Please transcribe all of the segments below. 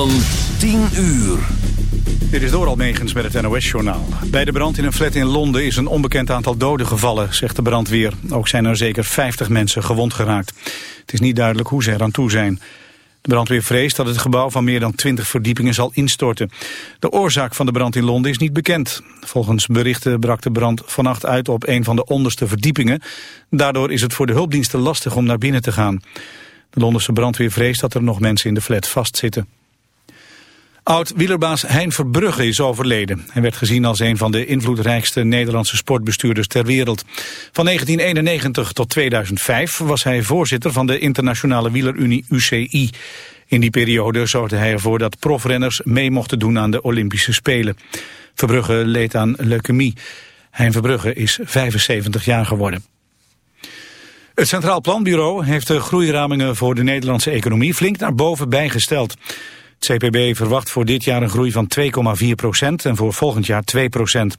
van 10 uur. Dit is Doral Megens met het NOS-journaal. Bij de brand in een flat in Londen is een onbekend aantal doden gevallen, zegt de brandweer. Ook zijn er zeker 50 mensen gewond geraakt. Het is niet duidelijk hoe ze eraan toe zijn. De brandweer vreest dat het gebouw van meer dan 20 verdiepingen zal instorten. De oorzaak van de brand in Londen is niet bekend. Volgens berichten brak de brand vannacht uit op een van de onderste verdiepingen. Daardoor is het voor de hulpdiensten lastig om naar binnen te gaan. De Londense brandweer vreest dat er nog mensen in de flat vastzitten. Oud-wielerbaas Hein Verbrugge is overleden. Hij werd gezien als een van de invloedrijkste Nederlandse sportbestuurders ter wereld. Van 1991 tot 2005 was hij voorzitter van de internationale wielerunie UCI. In die periode zorgde hij ervoor dat profrenners mee mochten doen aan de Olympische Spelen. Verbrugge leed aan leukemie. Hein Verbrugge is 75 jaar geworden. Het Centraal Planbureau heeft de groeiramingen voor de Nederlandse economie flink naar boven bijgesteld. Het CPB verwacht voor dit jaar een groei van 2,4 procent en voor volgend jaar 2 procent.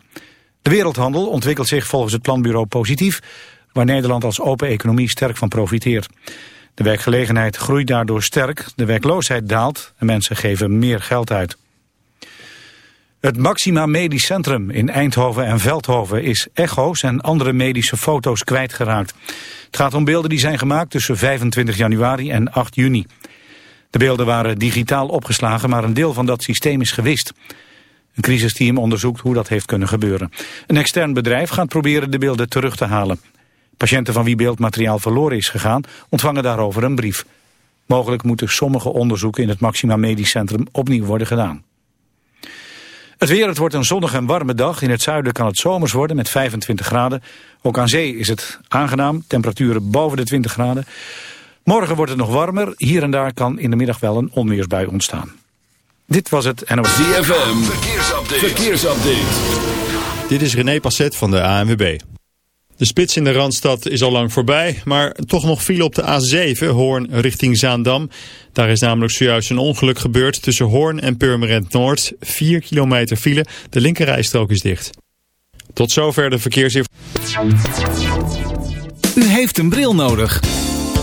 De wereldhandel ontwikkelt zich volgens het planbureau positief, waar Nederland als open economie sterk van profiteert. De werkgelegenheid groeit daardoor sterk, de werkloosheid daalt en mensen geven meer geld uit. Het Maxima Medisch Centrum in Eindhoven en Veldhoven is echo's en andere medische foto's kwijtgeraakt. Het gaat om beelden die zijn gemaakt tussen 25 januari en 8 juni. De beelden waren digitaal opgeslagen, maar een deel van dat systeem is gewist. Een crisisteam onderzoekt hoe dat heeft kunnen gebeuren. Een extern bedrijf gaat proberen de beelden terug te halen. Patiënten van wie beeldmateriaal verloren is gegaan ontvangen daarover een brief. Mogelijk moeten sommige onderzoeken in het Maxima Medisch Centrum opnieuw worden gedaan. Het weer, het wordt een zonnige en warme dag. In het zuiden kan het zomers worden met 25 graden. Ook aan zee is het aangenaam, temperaturen boven de 20 graden. Morgen wordt het nog warmer. Hier en daar kan in de middag wel een onweersbui ontstaan. Dit was het NOS. ZFM, verkeersupdate. verkeersupdate. Dit is René Passet van de ANWB. De spits in de Randstad is al lang voorbij, maar toch nog file op de A7, Hoorn richting Zaandam. Daar is namelijk zojuist een ongeluk gebeurd tussen Hoorn en Purmerend Noord. 4 kilometer file, de linkerrijstrook is dicht. Tot zover de verkeersinformatie. U heeft een bril nodig.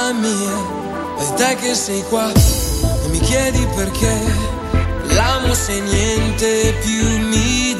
mamma mia, è te che sei qua e mi chiedi perché. L'amo se niente più mi dà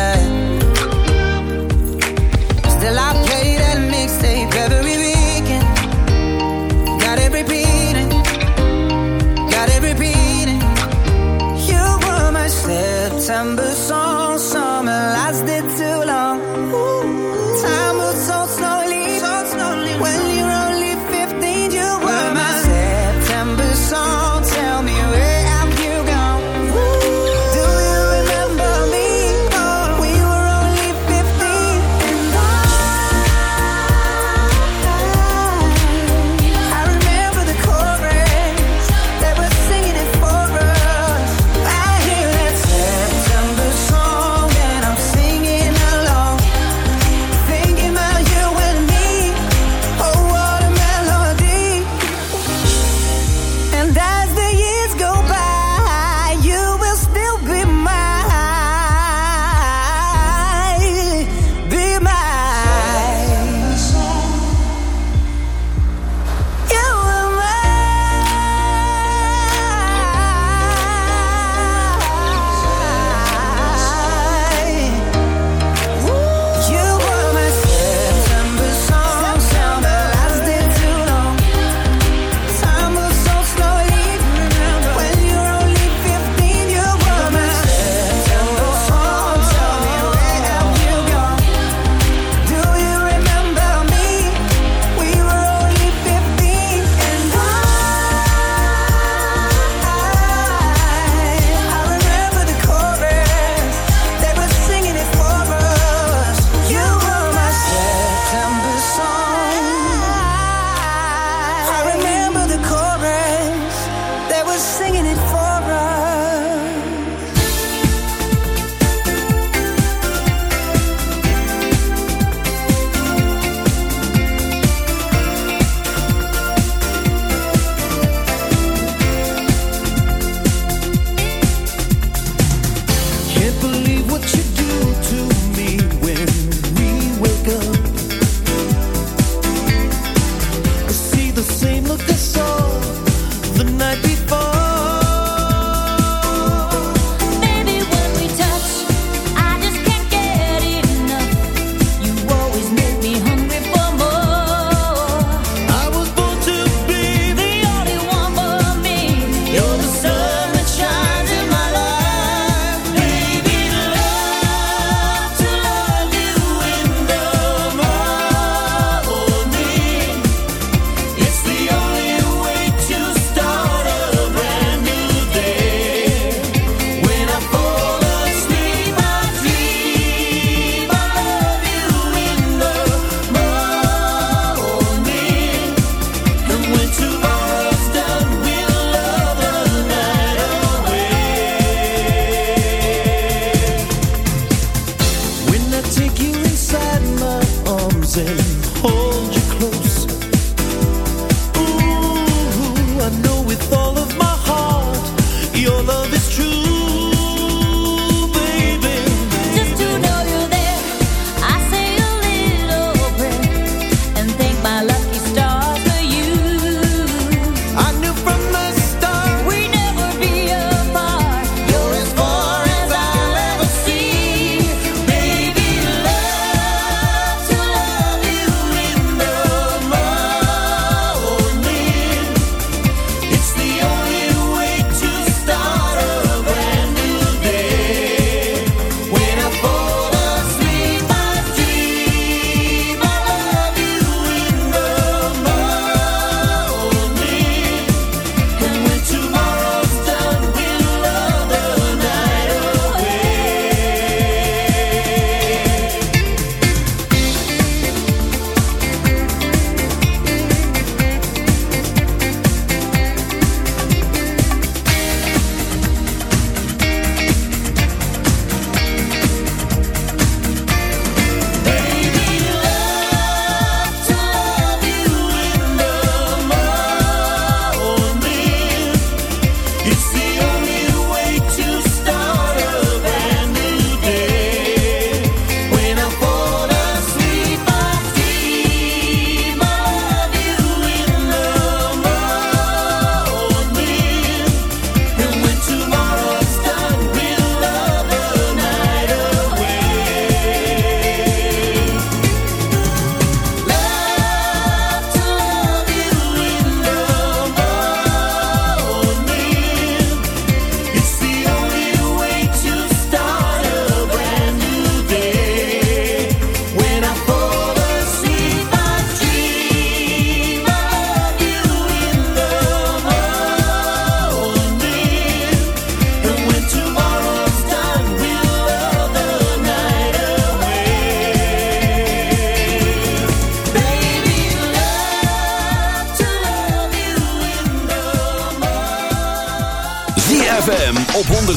September.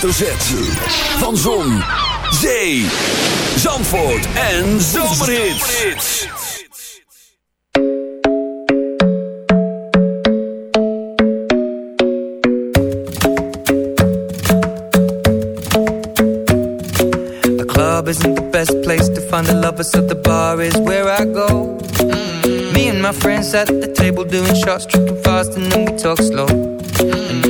Van Zon, Zee, Zandvoort en Zomerhits. The club isn't the best place to find the lovers, so the bar is where I go. Mm. Me and my friends at the table doing shots, tripping fast, and then we talk slow.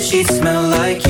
she smell like you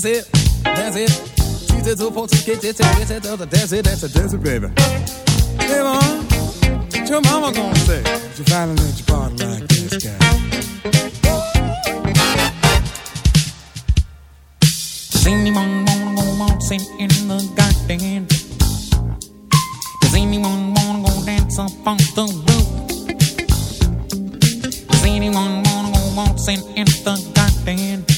That's it, that's it. Choose it to put it, it, it, it, it, that's it, that's it, that's it, baby. Hey, mom, what your mama gonna say? If you finally let your body like this guy. Does anyone wanna go waltzing in the garden? Does anyone wanna go dance up on the roof? Does anyone wanna go waltzing in the garden?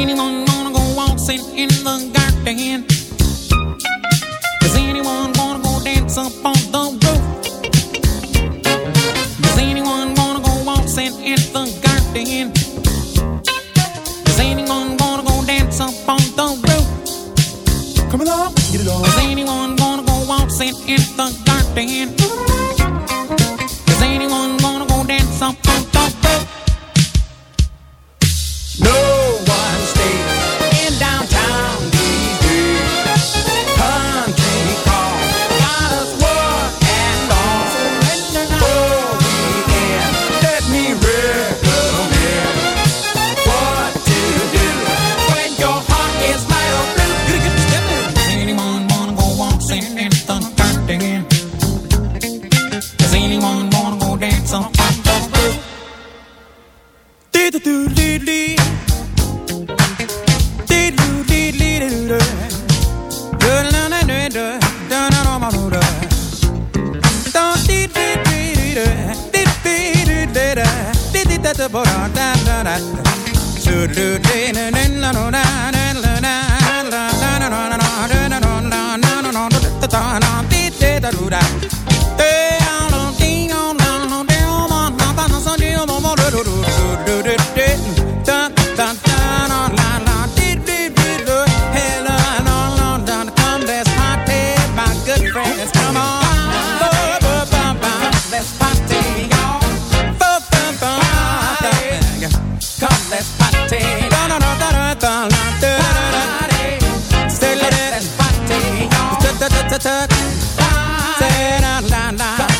Anyone wanna go waltzing in the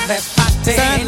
party.